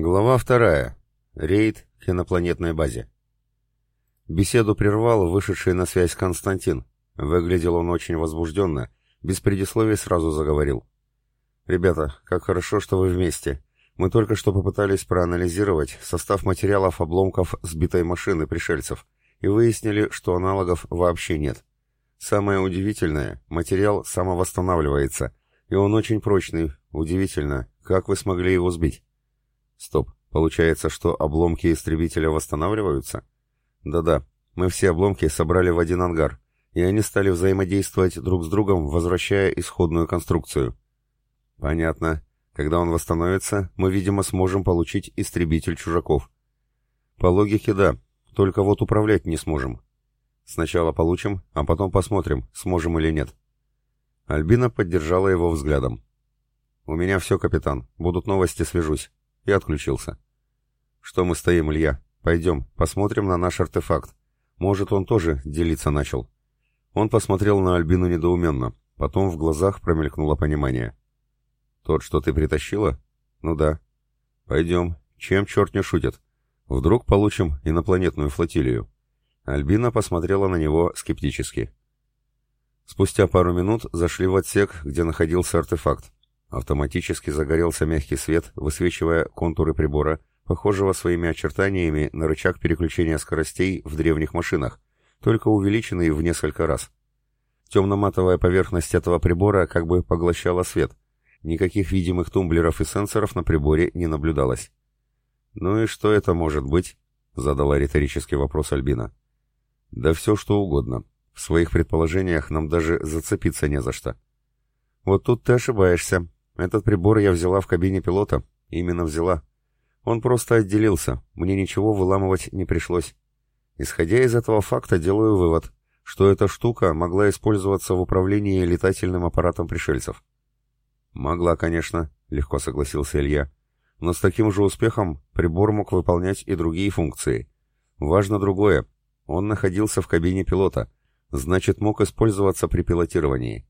Глава вторая. Рейд к инопланетной базе. Беседу прервал вышедший на связь Константин. Выглядел он очень возбужденно, без предисловий сразу заговорил. «Ребята, как хорошо, что вы вместе. Мы только что попытались проанализировать состав материалов обломков сбитой машины пришельцев и выяснили, что аналогов вообще нет. Самое удивительное, материал самовосстанавливается, и он очень прочный. Удивительно, как вы смогли его сбить?» Стоп, получается, что обломки истребителя восстанавливаются? Да-да, мы все обломки собрали в один ангар, и они стали взаимодействовать друг с другом, возвращая исходную конструкцию. Понятно. Когда он восстановится, мы, видимо, сможем получить истребитель чужаков. По логике, да, только вот управлять не сможем. Сначала получим, а потом посмотрим, сможем или нет. Альбина поддержала его взглядом. «У меня все, капитан. Будут новости, свяжусь и отключился. «Что мы стоим, Илья? Пойдем, посмотрим на наш артефакт. Может, он тоже делиться начал». Он посмотрел на Альбину недоуменно, потом в глазах промелькнуло понимание. «Тот, что ты притащила? Ну да. Пойдем, чем черт не шутит? Вдруг получим инопланетную флотилию?» Альбина посмотрела на него скептически. Спустя пару минут зашли в отсек, где находился артефакт. Автоматически загорелся мягкий свет, высвечивая контуры прибора, похожего своими очертаниями на рычаг переключения скоростей в древних машинах, только увеличенный в несколько раз. Темно-матовая поверхность этого прибора как бы поглощала свет. Никаких видимых тумблеров и сенсоров на приборе не наблюдалось. «Ну и что это может быть?» — задала риторический вопрос Альбина. «Да все что угодно. В своих предположениях нам даже зацепиться не за что». «Вот тут ты ошибаешься», этот прибор я взяла в кабине пилота. Именно взяла. Он просто отделился. Мне ничего выламывать не пришлось. Исходя из этого факта, делаю вывод, что эта штука могла использоваться в управлении летательным аппаратом пришельцев. «Могла, конечно», — легко согласился Илья. «Но с таким же успехом прибор мог выполнять и другие функции. Важно другое. Он находился в кабине пилота, значит, мог использоваться при пилотировании.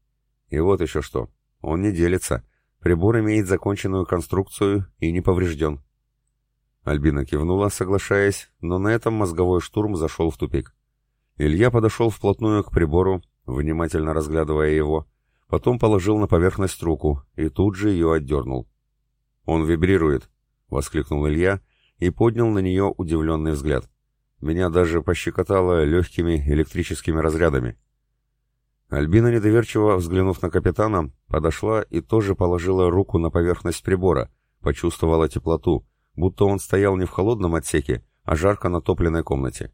И вот еще что. Он не делится, Прибор имеет законченную конструкцию и не поврежден. Альбина кивнула, соглашаясь, но на этом мозговой штурм зашел в тупик. Илья подошел вплотную к прибору, внимательно разглядывая его, потом положил на поверхность руку и тут же ее отдернул. «Он вибрирует!» — воскликнул Илья и поднял на нее удивленный взгляд. Меня даже пощекотало легкими электрическими разрядами. Альбина, недоверчиво взглянув на капитана, подошла и тоже положила руку на поверхность прибора, почувствовала теплоту, будто он стоял не в холодном отсеке, а жарко натопленной комнате.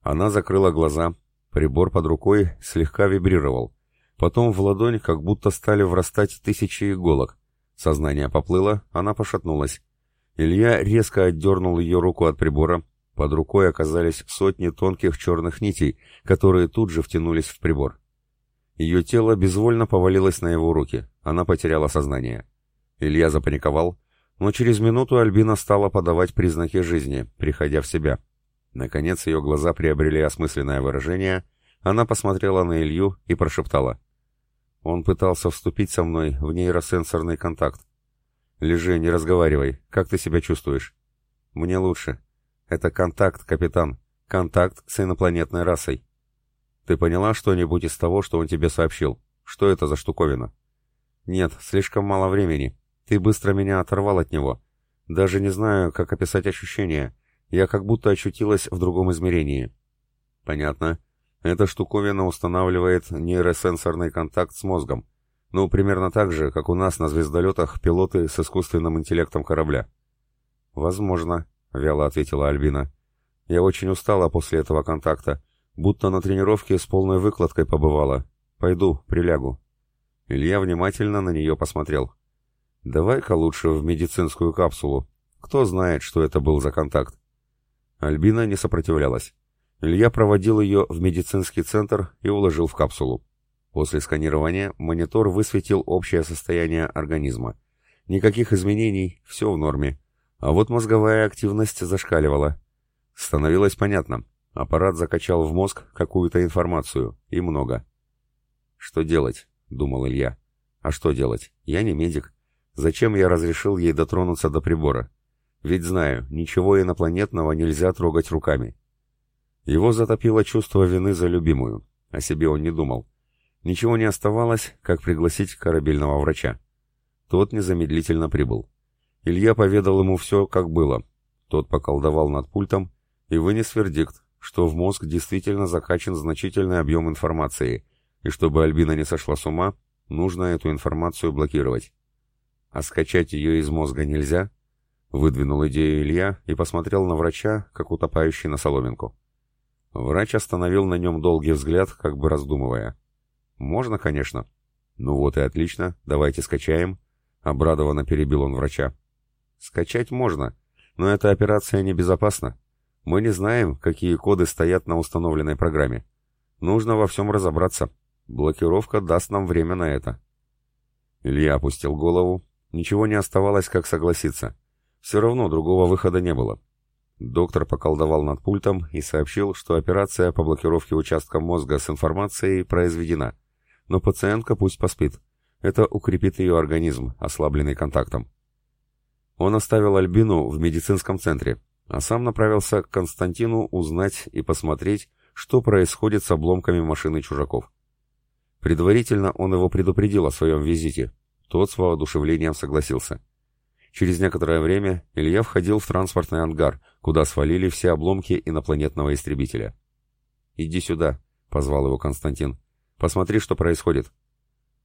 Она закрыла глаза, прибор под рукой слегка вибрировал. Потом в ладонь как будто стали врастать тысячи иголок. Сознание поплыло, она пошатнулась. Илья резко отдернул ее руку от прибора, под рукой оказались сотни тонких черных нитей, которые тут же втянулись в прибор. Ее тело безвольно повалилось на его руки. Она потеряла сознание. Илья запаниковал, но через минуту Альбина стала подавать признаки жизни, приходя в себя. Наконец ее глаза приобрели осмысленное выражение, она посмотрела на Илью и прошептала. Он пытался вступить со мной в нейросенсорный контакт. «Лежи, не разговаривай. Как ты себя чувствуешь?» «Мне лучше. Это контакт, капитан. Контакт с инопланетной расой. Ты поняла что-нибудь из того, что он тебе сообщил? Что это за штуковина? Нет, слишком мало времени. Ты быстро меня оторвал от него. Даже не знаю, как описать ощущения. Я как будто очутилась в другом измерении. Понятно. Эта штуковина устанавливает нейросенсорный контакт с мозгом. Ну, примерно так же, как у нас на звездолетах пилоты с искусственным интеллектом корабля. «Возможно», — вяло ответила Альбина. «Я очень устала после этого контакта. Будто на тренировке с полной выкладкой побывала. Пойду, прилягу. Илья внимательно на нее посмотрел. Давай-ка лучше в медицинскую капсулу. Кто знает, что это был за контакт. Альбина не сопротивлялась. Илья проводил ее в медицинский центр и уложил в капсулу. После сканирования монитор высветил общее состояние организма. Никаких изменений, все в норме. А вот мозговая активность зашкаливала. Становилось понятно. Аппарат закачал в мозг какую-то информацию, и много. «Что делать?» — думал Илья. «А что делать? Я не медик. Зачем я разрешил ей дотронуться до прибора? Ведь знаю, ничего инопланетного нельзя трогать руками. Его затопило чувство вины за любимую. О себе он не думал. Ничего не оставалось, как пригласить корабельного врача. Тот незамедлительно прибыл. Илья поведал ему все, как было. Тот поколдовал над пультом и вынес вердикт, что в мозг действительно закачан значительный объем информации, и чтобы Альбина не сошла с ума, нужно эту информацию блокировать. А скачать ее из мозга нельзя? Выдвинул идею Илья и посмотрел на врача, как утопающий на соломинку. Врач остановил на нем долгий взгляд, как бы раздумывая. «Можно, конечно». «Ну вот и отлично, давайте скачаем», — обрадованно перебил он врача. «Скачать можно, но эта операция небезопасна. Мы не знаем, какие коды стоят на установленной программе. Нужно во всем разобраться. Блокировка даст нам время на это». Илья опустил голову. Ничего не оставалось, как согласиться. Все равно другого выхода не было. Доктор поколдовал над пультом и сообщил, что операция по блокировке участка мозга с информацией произведена. Но пациентка пусть поспит. Это укрепит ее организм, ослабленный контактом. Он оставил Альбину в медицинском центре, а сам направился к Константину узнать и посмотреть, что происходит с обломками машины чужаков. Предварительно он его предупредил о своем визите. Тот с воодушевлением согласился. Через некоторое время Илья входил в транспортный ангар, куда свалили все обломки инопланетного истребителя. «Иди сюда», — позвал его Константин. «Посмотри, что происходит».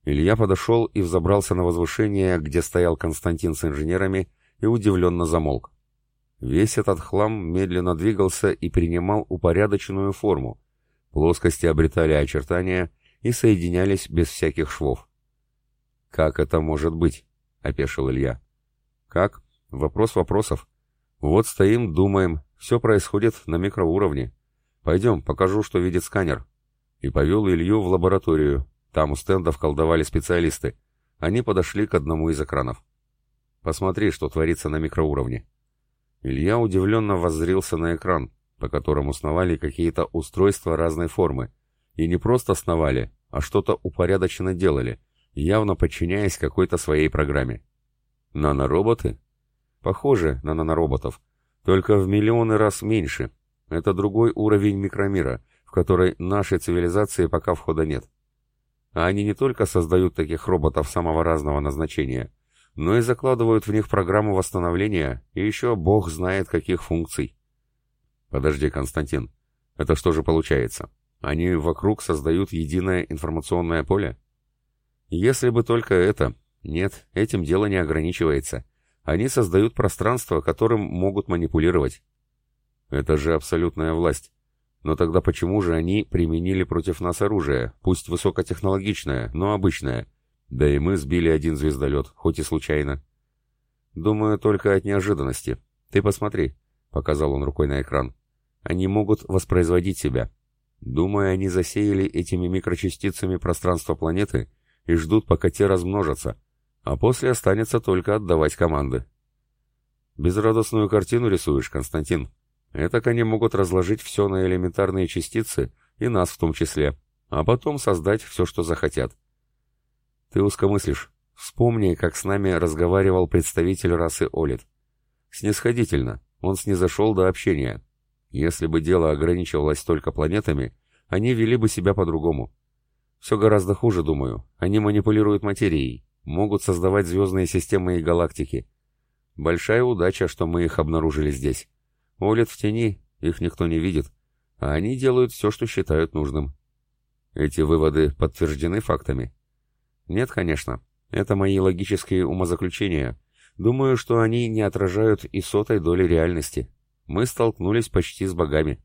Илья подошел и взобрался на возвышение, где стоял Константин с инженерами, и удивленно замолк. Весь этот хлам медленно двигался и принимал упорядоченную форму. Плоскости обретали очертания и соединялись без всяких швов. «Как это может быть?» — опешил Илья. Как? Вопрос вопросов. Вот стоим, думаем, все происходит на микроуровне. Пойдем, покажу, что видит сканер. И повел Илью в лабораторию. Там у стендов колдовали специалисты. Они подошли к одному из экранов. Посмотри, что творится на микроуровне. Илья удивленно воззрился на экран, по которому сновали какие-то устройства разной формы. И не просто сновали, а что-то упорядоченно делали, явно подчиняясь какой-то своей программе. Нанороботы? Похожи на нанороботов, только в миллионы раз меньше. Это другой уровень микромира, в который нашей цивилизации пока входа нет. А они не только создают таких роботов самого разного назначения, но и закладывают в них программу восстановления и еще бог знает каких функций. Подожди, Константин, это что же получается? Они вокруг создают единое информационное поле? Если бы только это, нет, этим дело не ограничивается. Они создают пространство, которым могут манипулировать. Это же абсолютная власть. Но тогда почему же они применили против нас оружие, пусть высокотехнологичное, но обычное? Да и мы сбили один звездолет, хоть и случайно. Думаю, только от неожиданности. Ты посмотри, — показал он рукой на экран. Они могут воспроизводить себя. Думаю, они засеяли этими микрочастицами пространство планеты и ждут, пока те размножатся, а после останется только отдавать команды. Безрадостную картину рисуешь, Константин. Этак они могут разложить все на элементарные частицы, и нас в том числе, а потом создать все, что захотят. Ты узкомыслишь. Вспомни, как с нами разговаривал представитель расы Олит. Снисходительно, он снизошел до общения. Если бы дело ограничивалось только планетами, они вели бы себя по-другому. Все гораздо хуже, думаю. Они манипулируют материей, могут создавать звездные системы и галактики. Большая удача, что мы их обнаружили здесь. Олит в тени, их никто не видит, а они делают все, что считают нужным. Эти выводы подтверждены фактами? Нет, конечно. Это мои логические умозаключения. Думаю, что они не отражают и сотой доли реальности. Мы столкнулись почти с богами.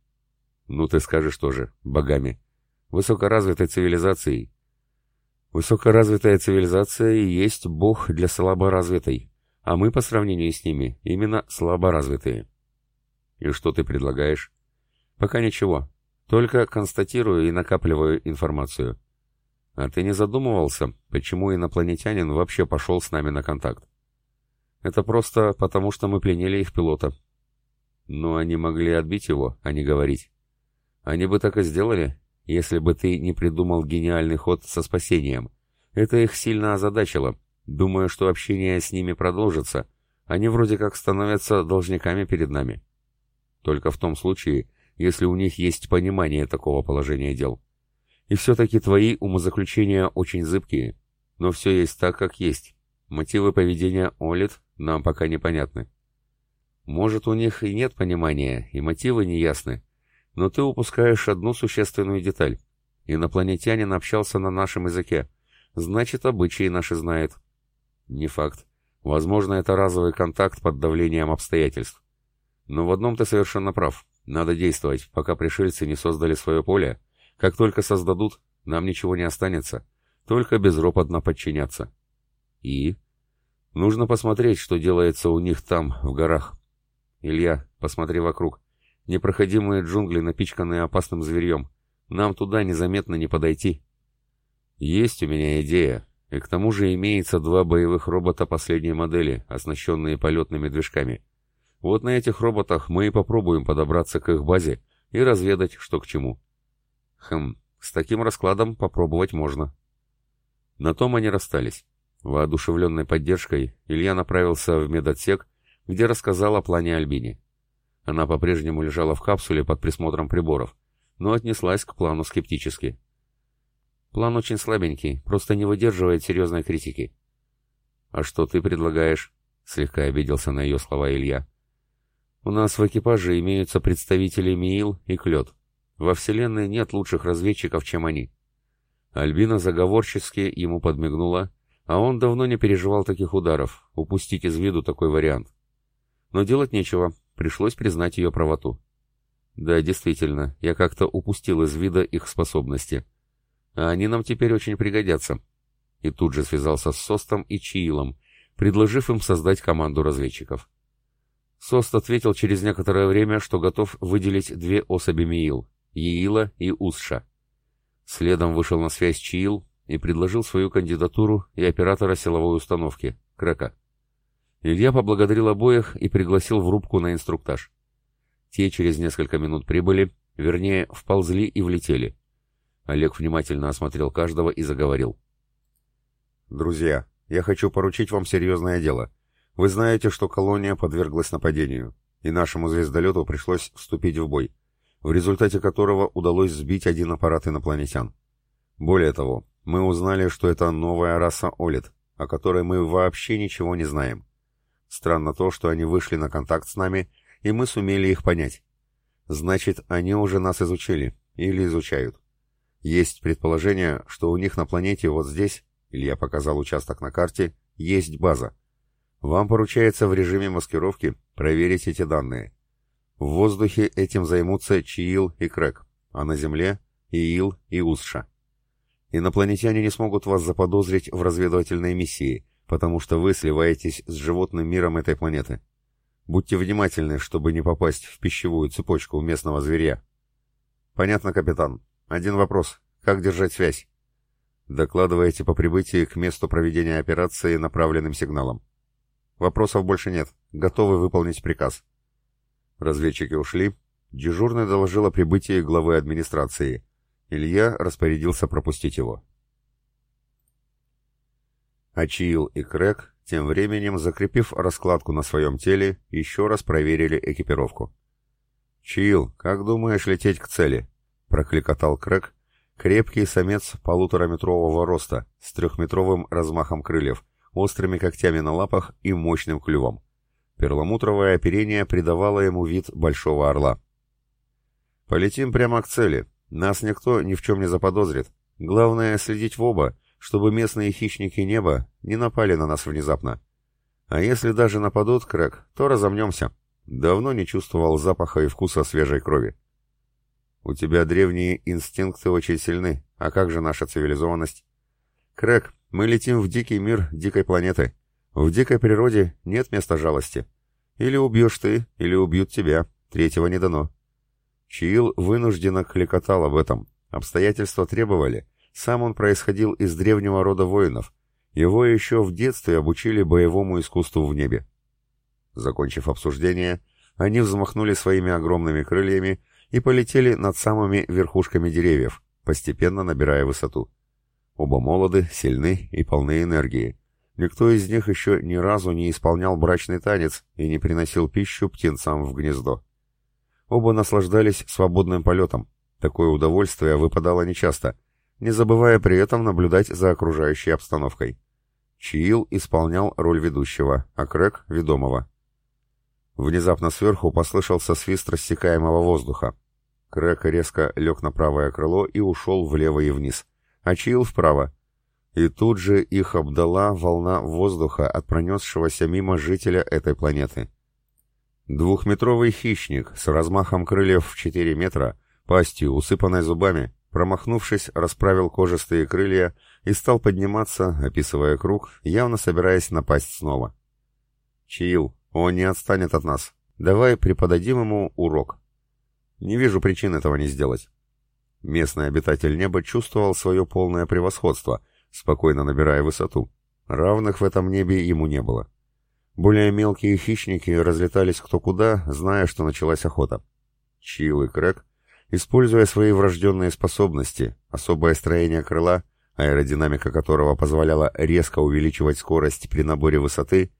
Ну ты скажешь тоже, богами. Высокоразвитой цивилизацией, Высокоразвитая цивилизация и есть бог для слаборазвитой, а мы по сравнению с ними именно слаборазвитые. И что ты предлагаешь? Пока ничего, только констатирую и накапливаю информацию. А ты не задумывался, почему инопланетянин вообще пошел с нами на контакт? Это просто потому, что мы пленили их пилота. Но они могли отбить его, а не говорить. Они бы так и сделали, если бы ты не придумал гениальный ход со спасением. Это их сильно озадачило, думая, что общение с ними продолжится, они вроде как становятся должниками перед нами. Только в том случае, если у них есть понимание такого положения дел. И все-таки твои умозаключения очень зыбкие, но все есть так, как есть. Мотивы поведения Олит нам пока непонятны. Может, у них и нет понимания, и мотивы не ясны, но ты упускаешь одну существенную деталь. Инопланетянин общался на нашем языке, значит, обычаи наши знает. Не факт. Возможно, это разовый контакт под давлением обстоятельств. Но в одном ты совершенно прав. Надо действовать, пока пришельцы не создали свое поле. Как только создадут, нам ничего не останется. Только безропотно подчиняться. И? Нужно посмотреть, что делается у них там, в горах. Илья, посмотри вокруг. Непроходимые джунгли, напичканные опасным зверьем. Нам туда незаметно не подойти. Есть у меня идея, и к тому же имеется два боевых робота последней модели, оснащенные полетными движками. Вот на этих роботах мы и попробуем подобраться к их базе и разведать, что к чему. Хм, с таким раскладом попробовать можно. На том они расстались. Воодушевленной поддержкой Илья направился в медотсек, где рассказал о плане Альбине. Она по-прежнему лежала в капсуле под присмотром приборов, но отнеслась к плану скептически. План очень слабенький, просто не выдерживает серьезной критики. «А что ты предлагаешь?» — слегка обиделся на ее слова Илья. «У нас в экипаже имеются представители МИИЛ и Клёд. Во Вселенной нет лучших разведчиков, чем они». Альбина заговорчески ему подмигнула, а он давно не переживал таких ударов, упустить из виду такой вариант. Но делать нечего, пришлось признать ее правоту. Да, действительно, я как-то упустил из вида их способности — а они нам теперь очень пригодятся. И тут же связался с Состом и Чиилом, предложив им создать команду разведчиков. Сост ответил через некоторое время, что готов выделить две особи Миил — Еила и Усша. Следом вышел на связь Чиил и предложил свою кандидатуру и оператора силовой установки, Крека. Илья поблагодарил обоих и пригласил в рубку на инструктаж. Те через несколько минут прибыли, вернее, вползли и влетели. Олег внимательно осмотрел каждого и заговорил. «Друзья, я хочу поручить вам серьезное дело. Вы знаете, что колония подверглась нападению, и нашему звездолету пришлось вступить в бой, в результате которого удалось сбить один аппарат инопланетян. Более того, мы узнали, что это новая раса Олит, о которой мы вообще ничего не знаем. Странно то, что они вышли на контакт с нами, и мы сумели их понять. Значит, они уже нас изучили или изучают. Есть предположение, что у них на планете вот здесь, Илья показал участок на карте, есть база. Вам поручается в режиме маскировки проверить эти данные. В воздухе этим займутся Чиил и Крэк, а на Земле — Иил и Усша. Инопланетяне не смогут вас заподозрить в разведывательной миссии, потому что вы сливаетесь с животным миром этой планеты. Будьте внимательны, чтобы не попасть в пищевую цепочку местного зверя. Понятно, капитан. Один вопрос. Как держать связь? Докладывайте по прибытии к месту проведения операции направленным сигналом. Вопросов больше нет. Готовы выполнить приказ. Разведчики ушли. Дежурный доложил о прибытии главы администрации. Илья распорядился пропустить его. Ачиил и Крэк, тем временем, закрепив раскладку на своем теле, еще раз проверили экипировку. «Чиил, как думаешь лететь к цели?» — прокликотал Крэк, крепкий самец полутораметрового роста, с трехметровым размахом крыльев, острыми когтями на лапах и мощным клювом. Перламутровое оперение придавало ему вид большого орла. «Полетим прямо к цели. Нас никто ни в чем не заподозрит. Главное — следить в оба, чтобы местные хищники неба не напали на нас внезапно. А если даже нападут, Крэк, то разомнемся. Давно не чувствовал запаха и вкуса свежей крови». У тебя древние инстинкты очень сильны. А как же наша цивилизованность? Крэк, мы летим в дикий мир дикой планеты. В дикой природе нет места жалости. Или убьешь ты, или убьют тебя. Третьего не дано. Чиил вынужденно кликотал об этом. Обстоятельства требовали. Сам он происходил из древнего рода воинов. Его еще в детстве обучили боевому искусству в небе. Закончив обсуждение, они взмахнули своими огромными крыльями и полетели над самыми верхушками деревьев, постепенно набирая высоту. Оба молоды, сильны и полны энергии. Никто из них еще ни разу не исполнял брачный танец и не приносил пищу птенцам в гнездо. Оба наслаждались свободным полетом. Такое удовольствие выпадало нечасто, не забывая при этом наблюдать за окружающей обстановкой. Чиил исполнял роль ведущего, а Крэк — ведомого. Внезапно сверху послышался свист рассекаемого воздуха. Крэк резко лег на правое крыло и ушел влево и вниз, а Чиил вправо, и тут же их обдала волна воздуха от пронесшегося мимо жителя этой планеты. Двухметровый хищник с размахом крыльев в 4 метра, пастью, усыпанной зубами, промахнувшись, расправил кожистые крылья и стал подниматься, описывая круг, явно собираясь напасть снова. «Чиил, он не отстанет от нас. Давай преподадим ему урок». «Не вижу причин этого не сделать». Местный обитатель неба чувствовал свое полное превосходство — спокойно набирая высоту. Равных в этом небе ему не было. Более мелкие хищники разлетались кто куда, зная, что началась охота. Чил и Крэк, используя свои врожденные способности, особое строение крыла, аэродинамика которого позволяла резко увеличивать скорость при наборе высоты,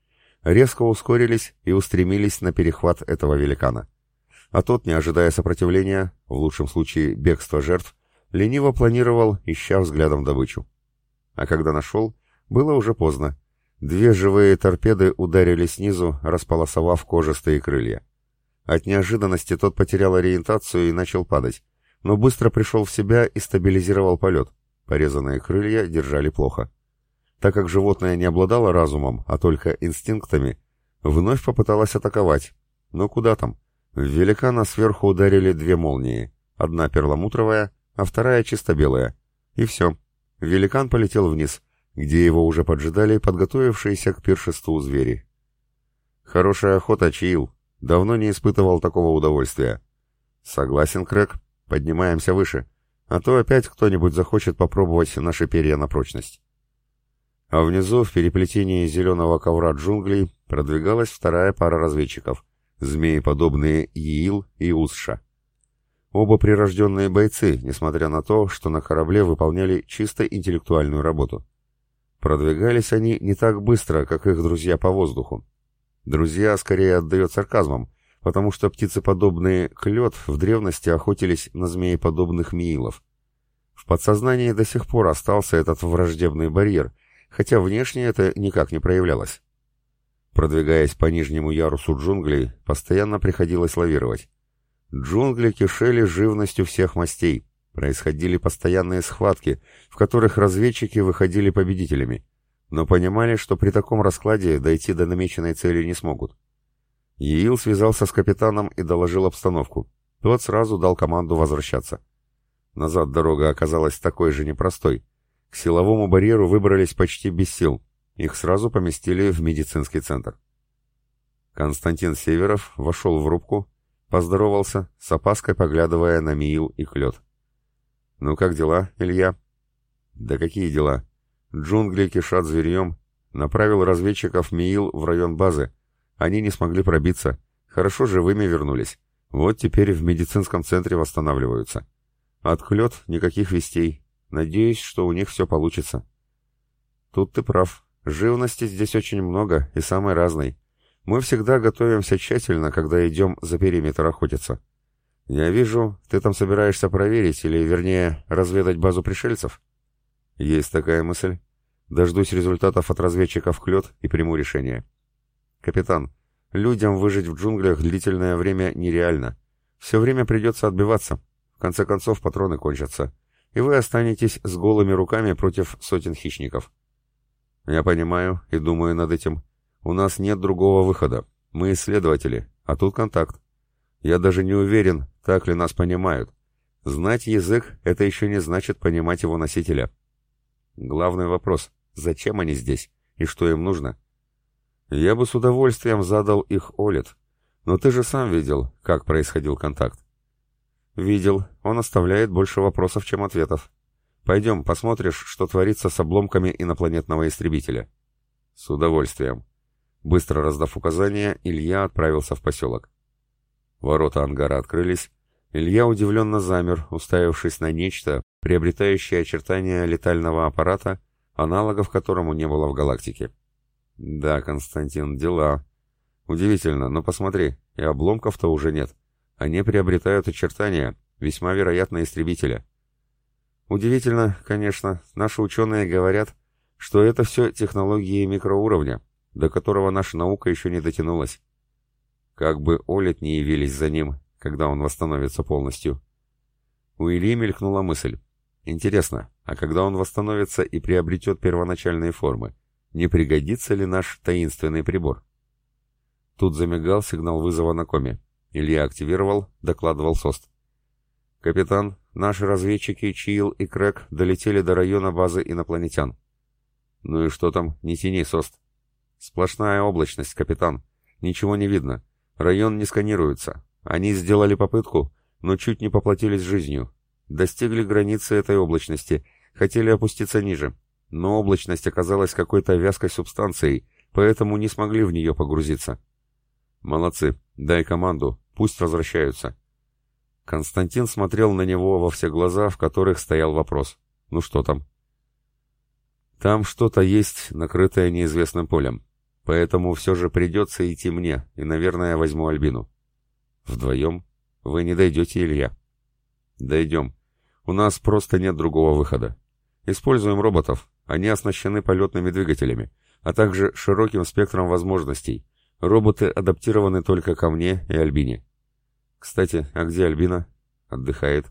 резко ускорились и устремились на перехват этого великана. А тот, не ожидая сопротивления, в лучшем случае бегства жертв, лениво планировал, ища взглядом добычу. А когда нашел, было уже поздно. Две живые торпеды ударили снизу, располосовав кожистые крылья. От неожиданности тот потерял ориентацию и начал падать, но быстро пришел в себя и стабилизировал полет. Порезанные крылья держали плохо. Так как животное не обладало разумом, а только инстинктами, вновь попыталась атаковать. Но куда там? В великана сверху ударили две молнии. Одна перламутровая, а вторая чисто белая. И все. Великан полетел вниз, где его уже поджидали подготовившиеся к пиршеству звери. Хорошая охота, Чиил. Давно не испытывал такого удовольствия. Согласен, Крэк. Поднимаемся выше. А то опять кто-нибудь захочет попробовать наши перья на прочность. А внизу, в переплетении зеленого ковра джунглей, продвигалась вторая пара разведчиков. Змеи, подобные Иил и Усша. Оба прирожденные бойцы, несмотря на то, что на корабле выполняли чисто интеллектуальную работу. Продвигались они не так быстро, как их друзья по воздуху. Друзья скорее отдает сарказмом, потому что птицеподобные клет в древности охотились на змееподобных миилов. В подсознании до сих пор остался этот враждебный барьер, хотя внешне это никак не проявлялось. Продвигаясь по нижнему ярусу джунглей, постоянно приходилось лавировать. Джунгли кишели живностью всех мастей. Происходили постоянные схватки, в которых разведчики выходили победителями, но понимали, что при таком раскладе дойти до намеченной цели не смогут. Иил связался с капитаном и доложил обстановку. Тот сразу дал команду возвращаться. Назад дорога оказалась такой же непростой. К силовому барьеру выбрались почти без сил. Их сразу поместили в медицинский центр. Константин Северов вошел в рубку, Поздоровался, с опаской поглядывая на Миил и Клёд. «Ну как дела, Илья?» «Да какие дела? Джунгли кишат зверьем. Направил разведчиков Миил в район базы. Они не смогли пробиться. Хорошо живыми вернулись. Вот теперь в медицинском центре восстанавливаются. От Клёд никаких вестей. Надеюсь, что у них все получится». «Тут ты прав. Живности здесь очень много и самой разной. Мы всегда готовимся тщательно, когда идем за периметр охотиться. Я вижу, ты там собираешься проверить, или, вернее, разведать базу пришельцев? Есть такая мысль. Дождусь результатов от разведчиков Клёд и приму решение. Капитан, людям выжить в джунглях длительное время нереально. Все время придется отбиваться. В конце концов, патроны кончатся. И вы останетесь с голыми руками против сотен хищников. Я понимаю и думаю над этим. У нас нет другого выхода. Мы исследователи, а тут контакт. Я даже не уверен, так ли нас понимают. Знать язык — это еще не значит понимать его носителя. Главный вопрос — зачем они здесь и что им нужно? Я бы с удовольствием задал их Олет, но ты же сам видел, как происходил контакт. Видел, он оставляет больше вопросов, чем ответов. Пойдем, посмотришь, что творится с обломками инопланетного истребителя. С удовольствием. Быстро раздав указания, Илья отправился в поселок. Ворота ангара открылись. Илья удивленно замер, уставившись на нечто, приобретающее очертания летального аппарата, аналогов которому не было в галактике. Да, Константин, дела. Удивительно, но посмотри, и обломков-то уже нет. Они приобретают очертания, весьма вероятно, истребителя. Удивительно, конечно, наши ученые говорят, что это все технологии микроуровня, до которого наша наука еще не дотянулась. Как бы Олет не явились за ним, когда он восстановится полностью. У Ильи мелькнула мысль. Интересно, а когда он восстановится и приобретет первоначальные формы, не пригодится ли наш таинственный прибор? Тут замигал сигнал вызова на коме. Илья активировал, докладывал СОСТ. «Капитан, наши разведчики Чиил и Крэк долетели до района базы инопланетян». «Ну и что там? Не тяни, СОСТ». «Сплошная облачность, капитан. Ничего не видно. Район не сканируется. Они сделали попытку, но чуть не поплатились жизнью. Достигли границы этой облачности, хотели опуститься ниже, но облачность оказалась какой-то вязкой субстанцией, поэтому не смогли в нее погрузиться. Молодцы, дай команду, пусть возвращаются. Константин смотрел на него во все глаза, в которых стоял вопрос. Ну что там? Там что-то есть, накрытое неизвестным полем. Поэтому все же придется идти мне, и, наверное, возьму Альбину. Вдвоем? Вы не дойдете, Илья. Дойдем. У нас просто нет другого выхода. Используем роботов. Они оснащены полетными двигателями, а также широким спектром возможностей. Роботы адаптированы только ко мне и Альбине. Кстати, а где Альбина? Отдыхает.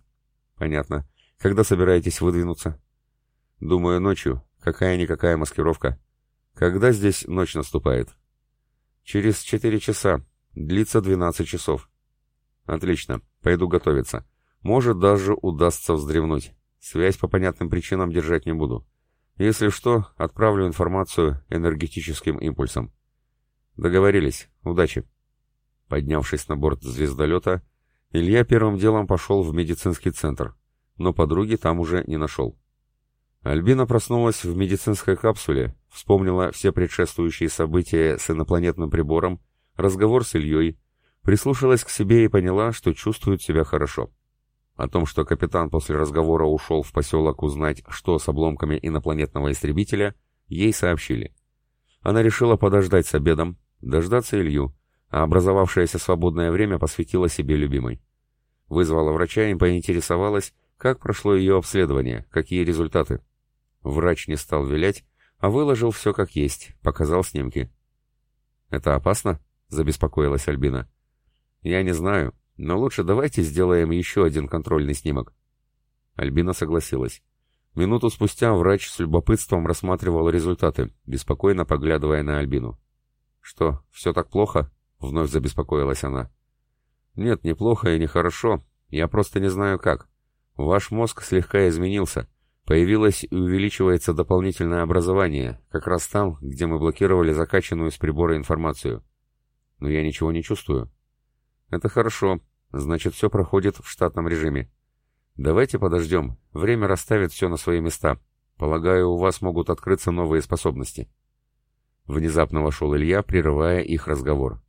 Понятно. Когда собираетесь выдвинуться? Думаю, ночью. Какая-никакая маскировка. Когда здесь ночь наступает? Через четыре часа. Длится двенадцать часов. Отлично. Пойду готовиться. Может, даже удастся вздремнуть. Связь по понятным причинам держать не буду. Если что, отправлю информацию энергетическим импульсом. Договорились. Удачи. Поднявшись на борт звездолета, Илья первым делом пошел в медицинский центр, но подруги там уже не нашел. Альбина проснулась в медицинской капсуле, вспомнила все предшествующие события с инопланетным прибором, разговор с Ильей, прислушалась к себе и поняла, что чувствует себя хорошо. О том, что капитан после разговора ушел в поселок узнать, что с обломками инопланетного истребителя, ей сообщили. Она решила подождать с обедом, дождаться Илью, а образовавшееся свободное время посвятила себе любимой. Вызвала врача и поинтересовалась, как прошло ее обследование, какие результаты. Врач не стал вилять, а выложил все как есть, показал снимки. «Это опасно?» — забеспокоилась Альбина. «Я не знаю. Но лучше давайте сделаем еще один контрольный снимок. Альбина согласилась. Минуту спустя врач с любопытством рассматривал результаты, беспокойно поглядывая на Альбину. «Что, все так плохо?» — вновь забеспокоилась она. «Нет, не плохо и не хорошо. Я просто не знаю как. Ваш мозг слегка изменился. Появилось и увеличивается дополнительное образование, как раз там, где мы блокировали закачанную с прибора информацию. Но я ничего не чувствую. Это хорошо. Значит, все проходит в штатном режиме. Давайте подождем. Время расставит все на свои места. Полагаю, у вас могут открыться новые способности. Внезапно вошел Илья, прерывая их разговор.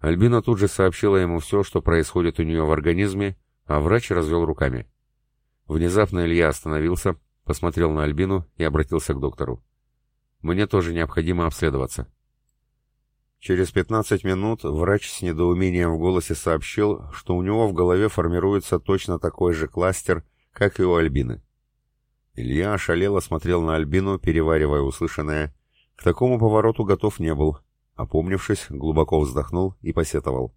Альбина тут же сообщила ему все, что происходит у нее в организме, а врач развел руками. Внезапно Илья остановился, посмотрел на Альбину и обратился к доктору. «Мне тоже необходимо обследоваться. Через 15 минут врач с недоумением в голосе сообщил, что у него в голове формируется точно такой же кластер, как и у Альбины. Илья ошалело смотрел на Альбину, переваривая услышанное. К такому повороту готов не был. Опомнившись, глубоко вздохнул и посетовал.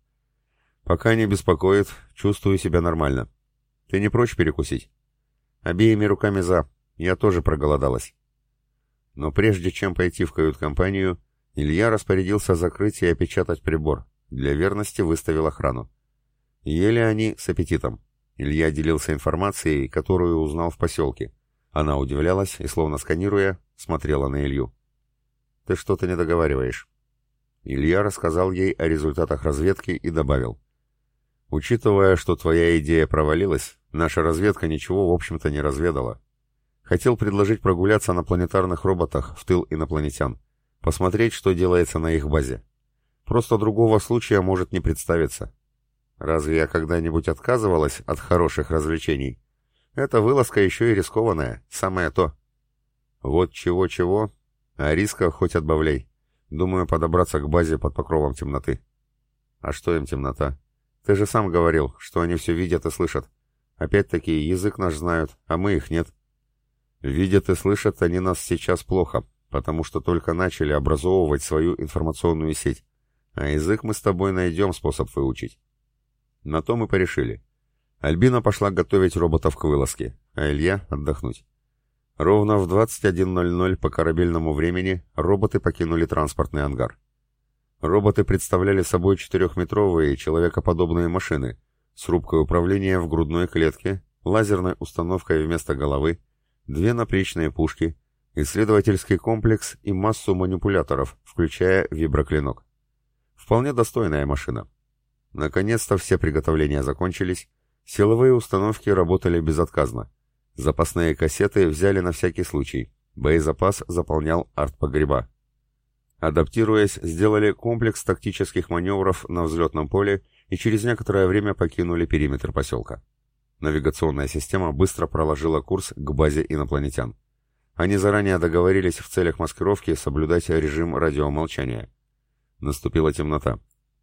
«Пока не беспокоит, чувствую себя нормально. Ты не прочь перекусить?» «Обеими руками за. Я тоже проголодалась». Но прежде чем пойти в кают-компанию, Илья распорядился закрыть и опечатать прибор. Для верности выставил охрану. Ели они с аппетитом. Илья делился информацией, которую узнал в поселке. Она удивлялась и, словно сканируя, смотрела на Илью. «Ты что-то не договариваешь». Илья рассказал ей о результатах разведки и добавил. «Учитывая, что твоя идея провалилась, наша разведка ничего, в общем-то, не разведала. Хотел предложить прогуляться на планетарных роботах в тыл инопланетян посмотреть, что делается на их базе. Просто другого случая может не представиться. Разве я когда-нибудь отказывалась от хороших развлечений? Эта вылазка еще и рискованная, самое то. Вот чего-чего, а риска хоть отбавляй. Думаю, подобраться к базе под покровом темноты. А что им темнота? Ты же сам говорил, что они все видят и слышат. Опять-таки, язык наш знают, а мы их нет. Видят и слышат они нас сейчас плохо, потому что только начали образовывать свою информационную сеть. А язык мы с тобой найдем способ выучить. На то мы порешили. Альбина пошла готовить роботов к вылазке, а Илья — отдохнуть. Ровно в 21.00 по корабельному времени роботы покинули транспортный ангар. Роботы представляли собой четырехметровые человекоподобные машины с рубкой управления в грудной клетке, лазерной установкой вместо головы, две напречные пушки, исследовательский комплекс и массу манипуляторов, включая виброклинок. Вполне достойная машина. Наконец-то все приготовления закончились, силовые установки работали безотказно. Запасные кассеты взяли на всякий случай. Боезапас заполнял артпогреба. Адаптируясь, сделали комплекс тактических маневров на взлетном поле и через некоторое время покинули периметр поселка. Навигационная система быстро проложила курс к базе инопланетян. Они заранее договорились в целях маскировки соблюдать режим радиомолчания. Наступила темнота.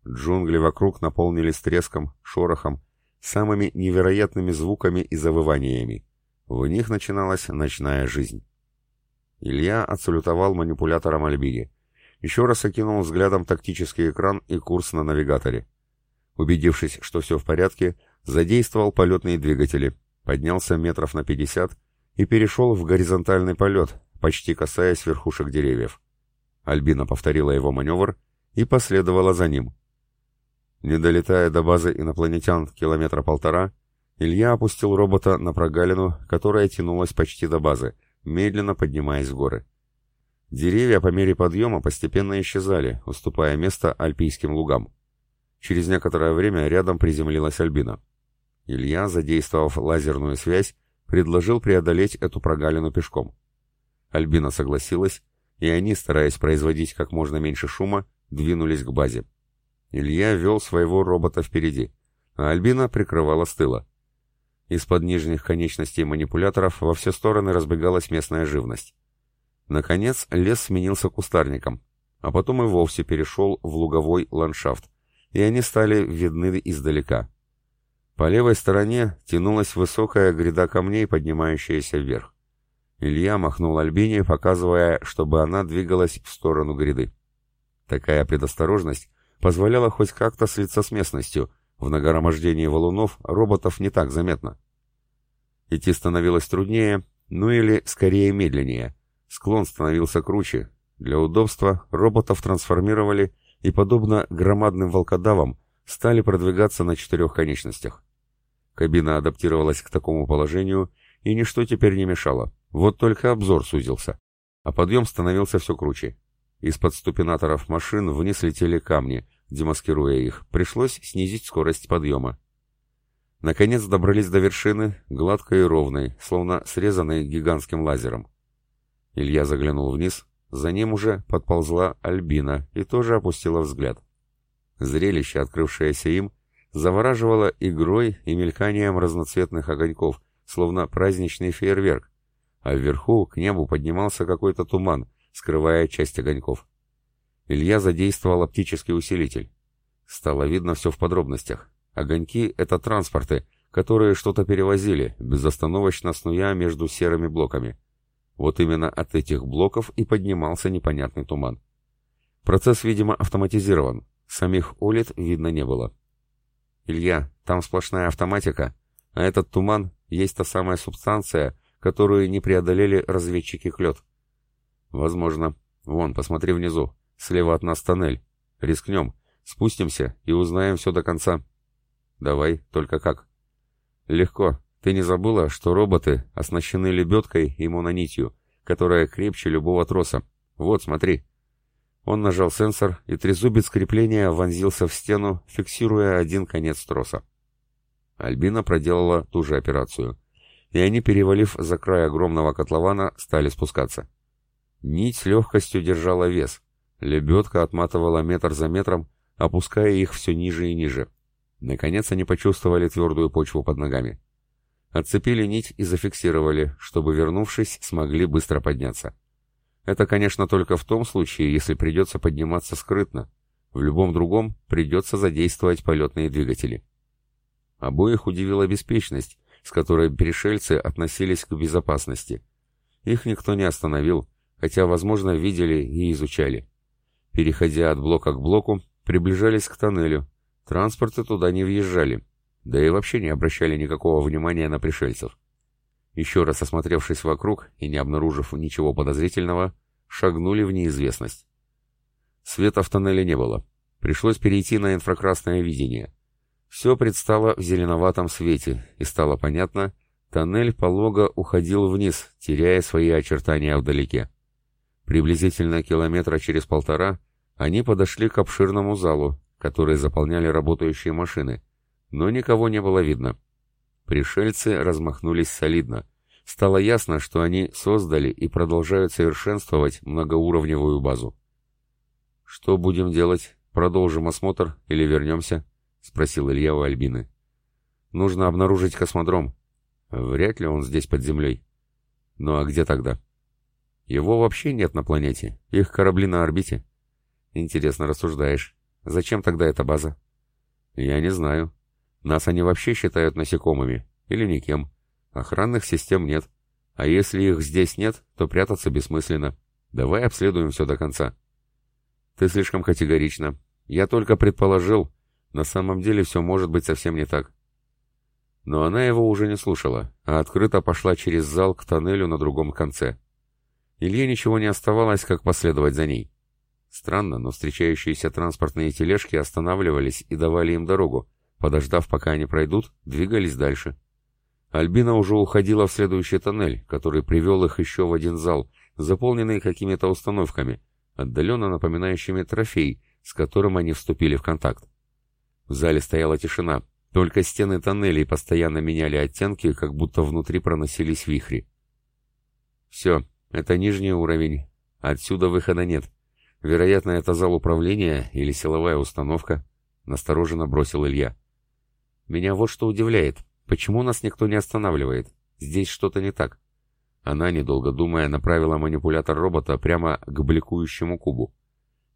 Джунгли вокруг наполнились треском, шорохом, самыми невероятными звуками и завываниями. В них начиналась ночная жизнь. Илья отсалютовал манипулятором Альбиги. Еще раз окинул взглядом тактический экран и курс на навигаторе. Убедившись, что все в порядке, задействовал полетные двигатели, поднялся метров на 50 и перешел в горизонтальный полет, почти касаясь верхушек деревьев. Альбина повторила его маневр и последовала за ним. Не долетая до базы инопланетян километра полтора, Илья опустил робота на прогалину, которая тянулась почти до базы, медленно поднимаясь в горы. Деревья по мере подъема постепенно исчезали, уступая место альпийским лугам. Через некоторое время рядом приземлилась Альбина. Илья, задействовав лазерную связь, предложил преодолеть эту прогалину пешком. Альбина согласилась, и они, стараясь производить как можно меньше шума, двинулись к базе. Илья вел своего робота впереди, а Альбина прикрывала с тыла. Из-под нижних конечностей манипуляторов во все стороны разбегалась местная живность. Наконец лес сменился кустарником, а потом и вовсе перешел в луговой ландшафт, и они стали видны издалека. По левой стороне тянулась высокая гряда камней, поднимающаяся вверх. Илья махнул Альбине, показывая, чтобы она двигалась в сторону гряды. Такая предосторожность позволяла хоть как-то слиться с местностью, в нагромождении валунов роботов не так заметно. Идти становилось труднее, ну или скорее медленнее. Склон становился круче. Для удобства роботов трансформировали и, подобно громадным волкодавам, стали продвигаться на четырех конечностях. Кабина адаптировалась к такому положению, и ничто теперь не мешало. Вот только обзор сузился. А подъем становился все круче. Из-под ступинаторов машин вниз летели камни, демаскируя их. Пришлось снизить скорость подъема. Наконец добрались до вершины, гладкой и ровной, словно срезанной гигантским лазером. Илья заглянул вниз, за ним уже подползла Альбина и тоже опустила взгляд. Зрелище, открывшееся им, завораживало игрой и мельканием разноцветных огоньков, словно праздничный фейерверк, а вверху к небу поднимался какой-то туман, скрывая часть огоньков. Илья задействовал оптический усилитель. Стало видно все в подробностях. Огоньки — это транспорты, которые что-то перевозили, безостановочно снуя между серыми блоками. Вот именно от этих блоков и поднимался непонятный туман. Процесс, видимо, автоматизирован. Самих улит видно не было. «Илья, там сплошная автоматика, а этот туман есть та самая субстанция, которую не преодолели разведчики Клёд». «Возможно. Вон, посмотри внизу. Слева от нас тоннель. Рискнем. Спустимся и узнаем все до конца». «Давай, только как?» «Легко. Ты не забыла, что роботы оснащены лебедкой и мононитью, которая крепче любого троса? Вот, смотри». Он нажал сенсор, и трезубец крепления вонзился в стену, фиксируя один конец троса. Альбина проделала ту же операцию, и они, перевалив за край огромного котлована, стали спускаться. Нить с легкостью держала вес. Лебедка отматывала метр за метром, опуская их все ниже и ниже. Наконец они почувствовали твердую почву под ногами. Отцепили нить и зафиксировали, чтобы, вернувшись, смогли быстро подняться. Это, конечно, только в том случае, если придется подниматься скрытно. В любом другом придется задействовать полетные двигатели. Обоих удивила беспечность, с которой пришельцы относились к безопасности. Их никто не остановил, хотя, возможно, видели и изучали. Переходя от блока к блоку, приближались к тоннелю. Транспорты туда не въезжали, да и вообще не обращали никакого внимания на пришельцев. Еще раз осмотревшись вокруг и не обнаружив ничего подозрительного, шагнули в неизвестность. Света в тоннеле не было. Пришлось перейти на инфракрасное видение. Все предстало в зеленоватом свете, и стало понятно, тоннель полого уходил вниз, теряя свои очертания вдалеке. Приблизительно километра через полтора они подошли к обширному залу, который заполняли работающие машины, но никого не было видно. Пришельцы размахнулись солидно. Стало ясно, что они создали и продолжают совершенствовать многоуровневую базу. «Что будем делать? Продолжим осмотр или вернемся?» — спросил Илья у Альбины. «Нужно обнаружить космодром. Вряд ли он здесь под землей. Ну а где тогда?» «Его вообще нет на планете. Их корабли на орбите». «Интересно рассуждаешь. Зачем тогда эта база?» «Я не знаю. Нас они вообще считают насекомыми. Или никем. Охранных систем нет. А если их здесь нет, то прятаться бессмысленно. Давай обследуем все до конца. Ты слишком категорично. Я только предположил. На самом деле все может быть совсем не так. Но она его уже не слушала, а открыто пошла через зал к тоннелю на другом конце. Илье ничего не оставалось, как последовать за ней. Странно, но встречающиеся транспортные тележки останавливались и давали им дорогу, Подождав, пока они пройдут, двигались дальше. Альбина уже уходила в следующий тоннель, который привел их еще в один зал, заполненный какими-то установками, отдаленно напоминающими трофей, с которым они вступили в контакт. В зале стояла тишина, только стены тоннелей постоянно меняли оттенки, как будто внутри проносились вихри. «Все, это нижний уровень. Отсюда выхода нет. Вероятно, это зал управления или силовая установка», — настороженно бросил Илья. Меня вот что удивляет. Почему нас никто не останавливает? Здесь что-то не так. Она, недолго думая, направила манипулятор робота прямо к бликующему кубу.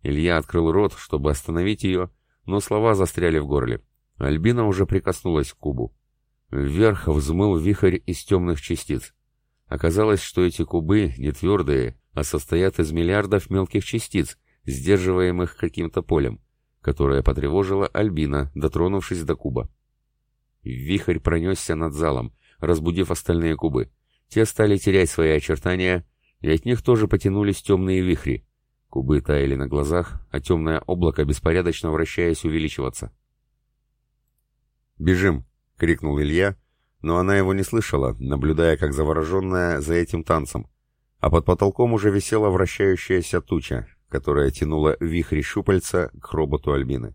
Илья открыл рот, чтобы остановить ее, но слова застряли в горле. Альбина уже прикоснулась к кубу. Вверх взмыл вихрь из темных частиц. Оказалось, что эти кубы не твердые, а состоят из миллиардов мелких частиц, сдерживаемых каким-то полем, которое потревожило Альбина, дотронувшись до куба. Вихрь пронесся над залом, разбудив остальные кубы. Те стали терять свои очертания, и от них тоже потянулись темные вихри. Кубы таяли на глазах, а темное облако, беспорядочно вращаясь, увеличиваться. «Бежим!» — крикнул Илья, но она его не слышала, наблюдая как завороженная за этим танцем. А под потолком уже висела вращающаяся туча, которая тянула вихри щупальца к роботу Альбины.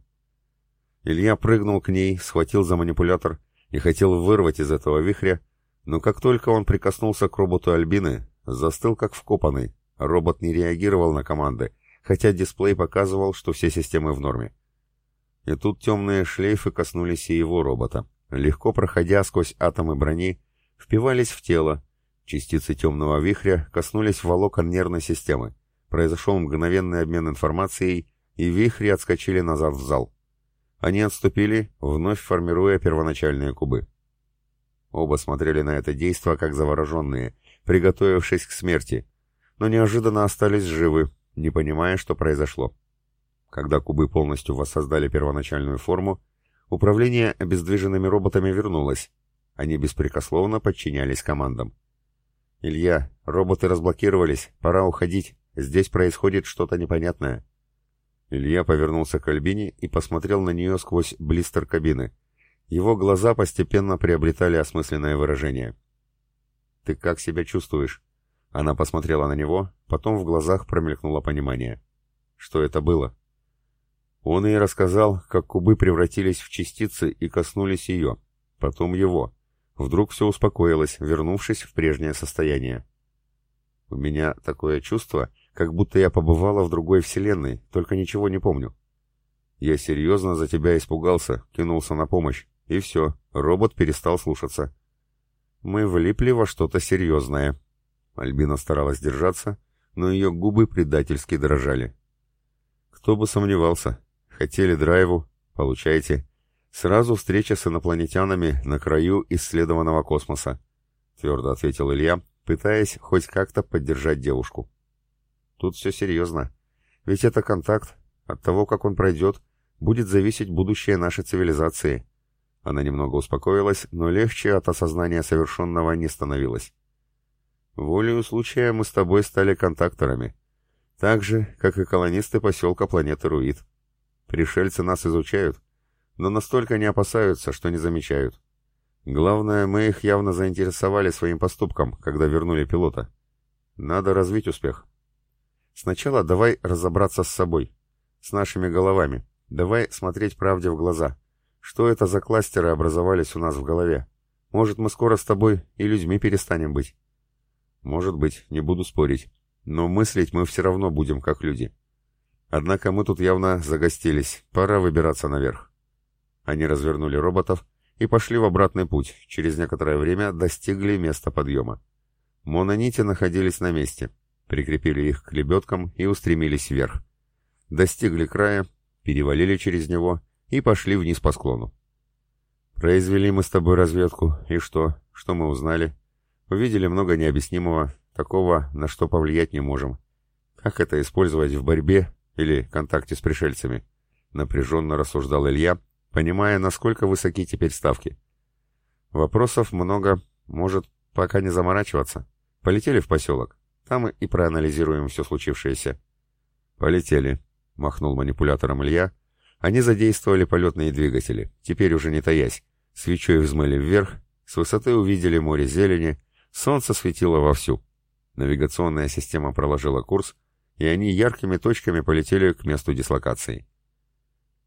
Илья прыгнул к ней, схватил за манипулятор и хотел вырвать из этого вихря, но как только он прикоснулся к роботу Альбины, застыл как вкопанный. Робот не реагировал на команды, хотя дисплей показывал, что все системы в норме. И тут темные шлейфы коснулись и его робота. Легко проходя сквозь атомы брони, впивались в тело. Частицы темного вихря коснулись волокон нервной системы. Произошел мгновенный обмен информацией, и вихри отскочили назад в зал. Они отступили, вновь формируя первоначальные кубы. Оба смотрели на это действо как завороженные, приготовившись к смерти, но неожиданно остались живы, не понимая, что произошло. Когда кубы полностью воссоздали первоначальную форму, управление обездвиженными роботами вернулось. Они беспрекословно подчинялись командам. «Илья, роботы разблокировались, пора уходить, здесь происходит что-то непонятное». Илья повернулся к Альбине и посмотрел на нее сквозь блистер кабины. Его глаза постепенно приобретали осмысленное выражение. «Ты как себя чувствуешь?» Она посмотрела на него, потом в глазах промелькнуло понимание. Что это было? Он ей рассказал, как кубы превратились в частицы и коснулись ее, потом его. Вдруг все успокоилось, вернувшись в прежнее состояние. «У меня такое чувство, как будто я побывала в другой вселенной, только ничего не помню. Я серьезно за тебя испугался, кинулся на помощь, и все, робот перестал слушаться. Мы влипли во что-то серьезное. Альбина старалась держаться, но ее губы предательски дрожали. Кто бы сомневался. Хотели драйву, получайте. Сразу встреча с инопланетянами на краю исследованного космоса, твердо ответил Илья, пытаясь хоть как-то поддержать девушку. Тут все серьезно. Ведь это контакт. От того, как он пройдет, будет зависеть будущее нашей цивилизации. Она немного успокоилась, но легче от осознания совершенного не становилось. Волею случая мы с тобой стали контакторами. Так же, как и колонисты поселка планеты Руид. Пришельцы нас изучают, но настолько не опасаются, что не замечают. Главное, мы их явно заинтересовали своим поступком, когда вернули пилота. Надо развить успех. Сначала давай разобраться с собой, с нашими головами. Давай смотреть правде в глаза. Что это за кластеры образовались у нас в голове? Может, мы скоро с тобой и людьми перестанем быть? Может быть, не буду спорить. Но мыслить мы все равно будем как люди. Однако мы тут явно загостились. Пора выбираться наверх. Они развернули роботов и пошли в обратный путь. Через некоторое время достигли места подъема. Мононити находились на месте. Прикрепили их к лебедкам и устремились вверх. Достигли края, перевалили через него и пошли вниз по склону. Произвели мы с тобой разведку, и что? Что мы узнали? Увидели много необъяснимого, такого, на что повлиять не можем. Как это использовать в борьбе или контакте с пришельцами? Напряженно рассуждал Илья, понимая, насколько высоки теперь ставки. Вопросов много, может, пока не заморачиваться. Полетели в поселок, там и проанализируем все случившееся. Полетели, махнул манипулятором Илья. Они задействовали полетные двигатели, теперь уже не таясь. Свечой взмыли вверх, с высоты увидели море зелени, солнце светило вовсю. Навигационная система проложила курс, и они яркими точками полетели к месту дислокации.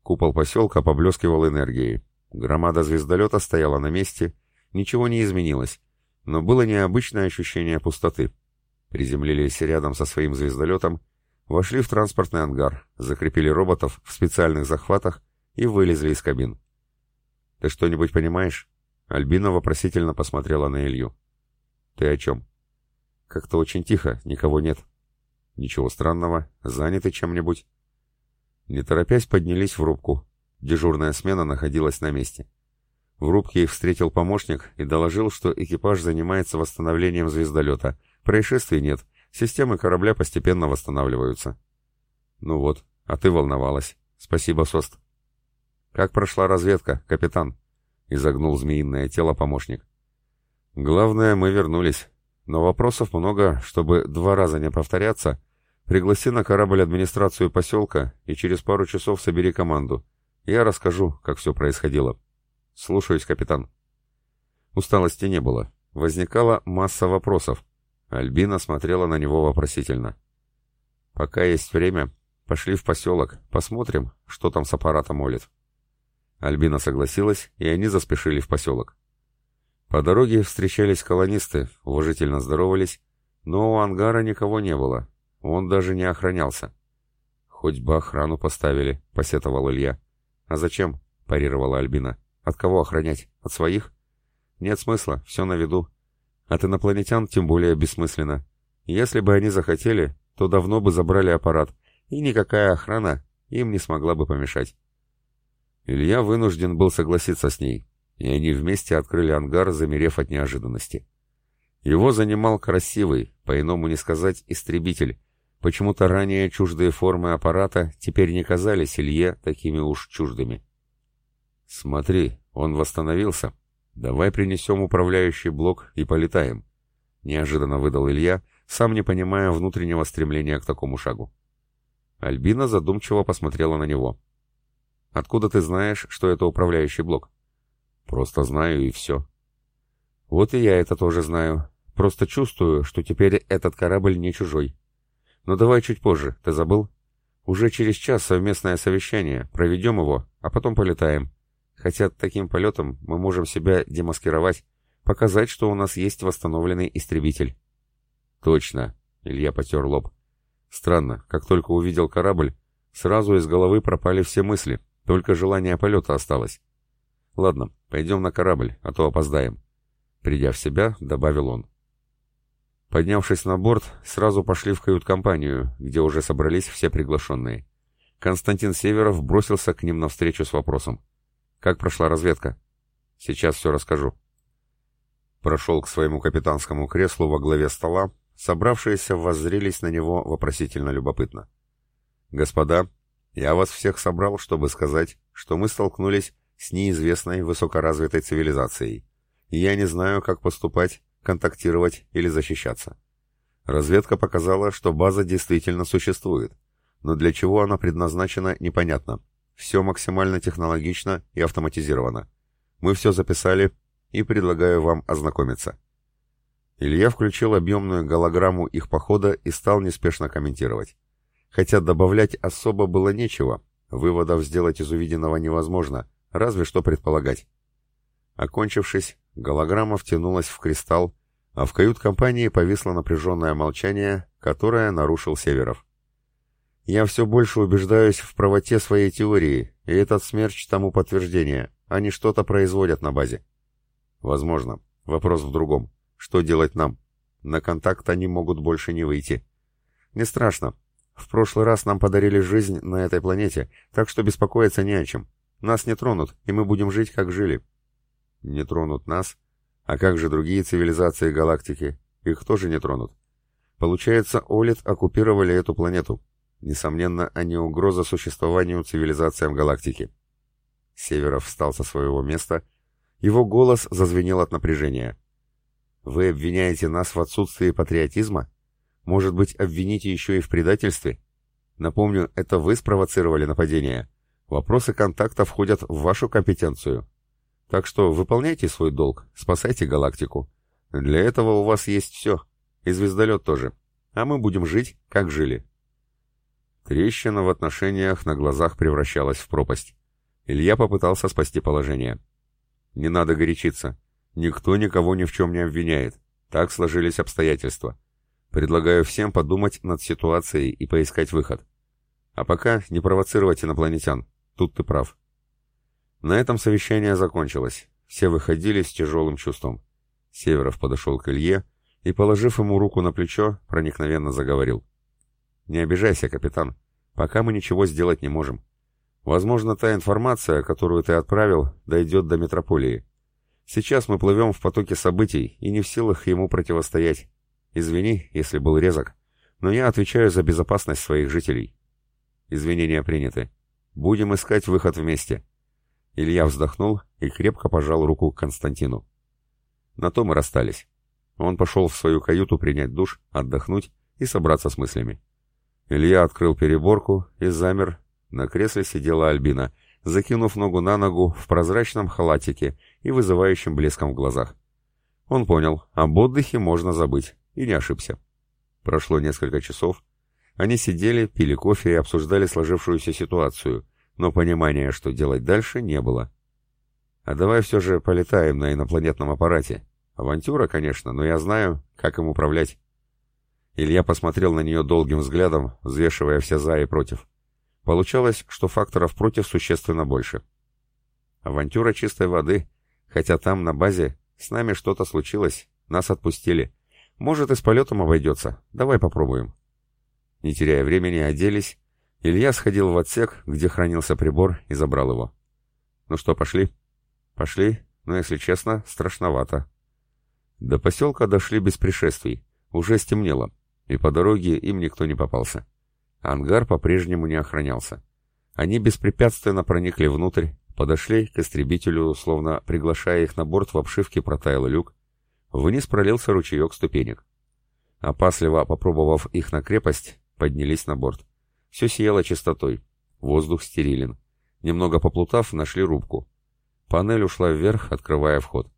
Купол поселка поблескивал энергией. Громада звездолета стояла на месте, ничего не изменилось, но было необычное ощущение пустоты. Приземлились рядом со своим звездолетом, вошли в транспортный ангар, закрепили роботов в специальных захватах и вылезли из кабин. «Ты что-нибудь понимаешь?» Альбина вопросительно посмотрела на Илью. «Ты о чем?» «Как-то очень тихо, никого нет». «Ничего странного, заняты чем-нибудь?» Не торопясь поднялись в рубку. Дежурная смена находилась на месте. В рубке их встретил помощник и доложил, что экипаж занимается восстановлением звездолета. Происшествий нет, системы корабля постепенно восстанавливаются. Ну вот, а ты волновалась. Спасибо, Сост. Как прошла разведка, капитан? Изогнул змеиное тело помощник. Главное, мы вернулись. Но вопросов много, чтобы два раза не повторяться, Пригласи на корабль администрацию поселка и через пару часов собери команду. Я расскажу, как все происходило. Слушаюсь, капитан. Усталости не было. Возникала масса вопросов. Альбина смотрела на него вопросительно. Пока есть время, пошли в поселок, посмотрим, что там с аппаратом молит. Альбина согласилась, и они заспешили в поселок. По дороге встречались колонисты, уважительно здоровались, но у ангара никого не было, он даже не охранялся. «Хоть бы охрану поставили», — посетовал Илья. «А зачем?» — парировала Альбина. «От кого охранять? От своих?» «Нет смысла, все на виду. От инопланетян тем более бессмысленно. Если бы они захотели, то давно бы забрали аппарат, и никакая охрана им не смогла бы помешать». Илья вынужден был согласиться с ней, и они вместе открыли ангар, замерев от неожиданности. Его занимал красивый, по-иному не сказать, истребитель, Почему-то ранее чуждые формы аппарата теперь не казались Илье такими уж чуждыми. «Смотри, он восстановился. Давай принесем управляющий блок и полетаем», — неожиданно выдал Илья, сам не понимая внутреннего стремления к такому шагу. Альбина задумчиво посмотрела на него. «Откуда ты знаешь, что это управляющий блок?» «Просто знаю и все». «Вот и я это тоже знаю. Просто чувствую, что теперь этот корабль не чужой. Но давай чуть позже, ты забыл? Уже через час совместное совещание, проведем его, а потом полетаем. Хотя таким полетом мы можем себя демаскировать, показать, что у нас есть восстановленный истребитель. Точно, Илья потер лоб. Странно, как только увидел корабль, сразу из головы пропали все мысли, только желание полета осталось. Ладно, пойдем на корабль, а то опоздаем. Придя в себя, добавил он. Поднявшись на борт, сразу пошли в кают-компанию, где уже собрались все приглашенные. Константин Северов бросился к ним навстречу с вопросом. «Как прошла разведка?» «Сейчас все расскажу». Прошел к своему капитанскому креслу во главе стола, собравшиеся воззрелись на него вопросительно любопытно. «Господа, я вас всех собрал, чтобы сказать, что мы столкнулись с неизвестной высокоразвитой цивилизацией. Я не знаю, как поступать, контактировать или защищаться. Разведка показала, что база действительно существует, но для чего она предназначена, непонятно. Все максимально технологично и автоматизировано. Мы все записали и предлагаю вам ознакомиться. Илья включил объемную голограмму их похода и стал неспешно комментировать. Хотя добавлять особо было нечего, выводов сделать из увиденного невозможно, разве что предполагать. Окончившись, голограмма втянулась в кристалл, а в кают-компании повисло напряженное молчание, которое нарушил Северов. Я все больше убеждаюсь в правоте своей теории, и этот смерч тому подтверждение. Они что-то производят на базе. Возможно. Вопрос в другом. Что делать нам? На контакт они могут больше не выйти. Не страшно. В прошлый раз нам подарили жизнь на этой планете, так что беспокоиться не о чем. Нас не тронут, и мы будем жить, как жили. Не тронут нас? А как же другие цивилизации галактики? Их тоже не тронут. Получается, Олит оккупировали эту планету. Несомненно, они угроза существованию цивилизациям галактики. Северов встал со своего места. Его голос зазвенел от напряжения. «Вы обвиняете нас в отсутствии патриотизма? Может быть, обвините еще и в предательстве? Напомню, это вы спровоцировали нападение. Вопросы контакта входят в вашу компетенцию. Так что выполняйте свой долг, спасайте галактику. Для этого у вас есть все. И звездолет тоже. А мы будем жить, как жили». Трещина в отношениях на глазах превращалась в пропасть. Илья попытался спасти положение. «Не надо горячиться. Никто никого ни в чем не обвиняет. Так сложились обстоятельства. Предлагаю всем подумать над ситуацией и поискать выход. А пока не провоцировать инопланетян. Тут ты прав». На этом совещание закончилось. Все выходили с тяжелым чувством. Северов подошел к Илье и, положив ему руку на плечо, проникновенно заговорил. Не обижайся, капитан. Пока мы ничего сделать не можем. Возможно, та информация, которую ты отправил, дойдет до метрополии. Сейчас мы плывем в потоке событий и не в силах ему противостоять. Извини, если был резок, но я отвечаю за безопасность своих жителей. Извинения приняты. Будем искать выход вместе. Илья вздохнул и крепко пожал руку Константину. На то мы расстались. Он пошел в свою каюту принять душ, отдохнуть и собраться с мыслями. Илья открыл переборку и замер. На кресле сидела Альбина, закинув ногу на ногу в прозрачном халатике и вызывающим блеском в глазах. Он понял, об отдыхе можно забыть, и не ошибся. Прошло несколько часов. Они сидели, пили кофе и обсуждали сложившуюся ситуацию, но понимания, что делать дальше, не было. «А давай все же полетаем на инопланетном аппарате. Авантюра, конечно, но я знаю, как им управлять». Илья посмотрел на нее долгим взглядом, взвешивая все «за» и «против». Получалось, что факторов «против» существенно больше. Авантюра чистой воды, хотя там, на базе, с нами что-то случилось, нас отпустили. Может, и с полетом обойдется. Давай попробуем. Не теряя времени, оделись. Илья сходил в отсек, где хранился прибор, и забрал его. Ну что, пошли? Пошли, но, если честно, страшновато. До поселка дошли без пришествий. Уже стемнело и по дороге им никто не попался. Ангар по-прежнему не охранялся. Они беспрепятственно проникли внутрь, подошли к истребителю, словно приглашая их на борт в обшивке протаял люк. Вниз пролился ручеек ступенек. Опасливо попробовав их на крепость, поднялись на борт. Все сияло чистотой. Воздух стерилен. Немного поплутав, нашли рубку. Панель ушла вверх, открывая вход.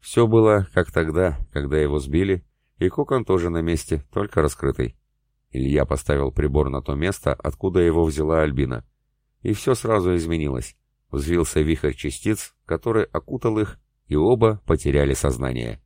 Все было, как тогда, когда его сбили, и кокон тоже на месте, только раскрытый. Илья поставил прибор на то место, откуда его взяла Альбина. И все сразу изменилось. Взвился вихрь частиц, который окутал их, и оба потеряли сознание.